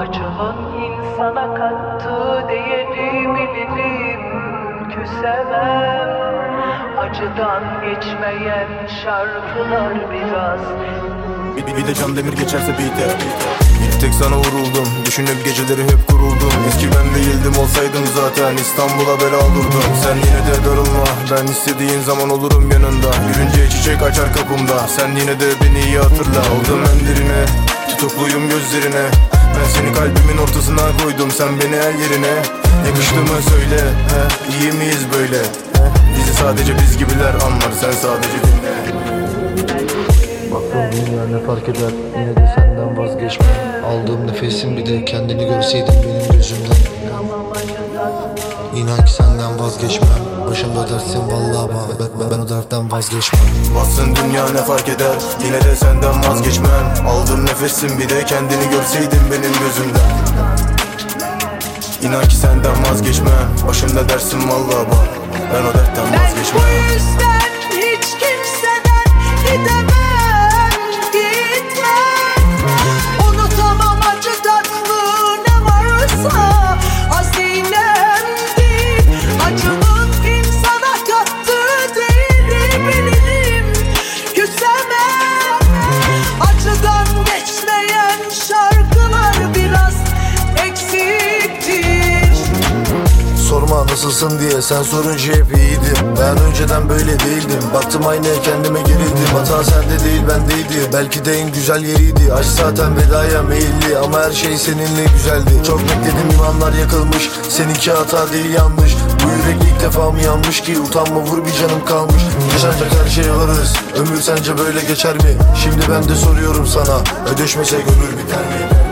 Acının insana kattığı değeri bilirim Küsemem. Acıdan geçmeyen şarkılar biraz. Bir, bir, de can demir geçerse beat'e Bir tek sana vuruldum. Düşünüp geceleri hep kuruldum. Eski ben değildim olsaydım zaten. İstanbul'a bela olurdum. Sen yine de darılma. Ben istediğin zaman olurum yanında. Yürünce çiçek açar kapımda. Sen yine de beni iyi hatırla. Oldum enderine Tutukluyum gözlerine. Ben seni kalbimin ortasına koydum Sen beni el yerine. Yakıştı mı söyle he? İyi miyiz böyle? Bizi sadece biz gibiler anlar Sen sadece dinle. Baktım dünya ne fark eder? Yine de senden vazgeçmem. Aldığım nefesin bir de kendini görseydin benim gözümden İnan ki senden vazgeçmem. Başımda dersin vallahi ben, ben, ben o dertten vazgeçmem. Bassın dünya ne fark eder? Yine de senden vazgeçmem. Aldığım nefesin bir de kendini görseydin benim gözümden. İnan ki senden vazgeçmem. Başımda dersin vallahi bak Ben o nasılsın diye sen sorunca hep iyiydim Ben önceden böyle değildim. Baktım aynaya kendime gerildim Hata sende değil bendeydi Belki de en güzel yeriydi. Aşk zaten vedaya meyilli. Ama her şey seninle güzeldi. Çok bekledim imanlar yakılmış. Seninki hata değil yanlış. Bu yürek ilk defa mı yanmış ki? Utanma vur bir canım kalmış. Yaşanacak her şeye varız. Ömür sence böyle geçer mi? Şimdi ben de soruyorum sana. Ödeşmesek ömür biter mi?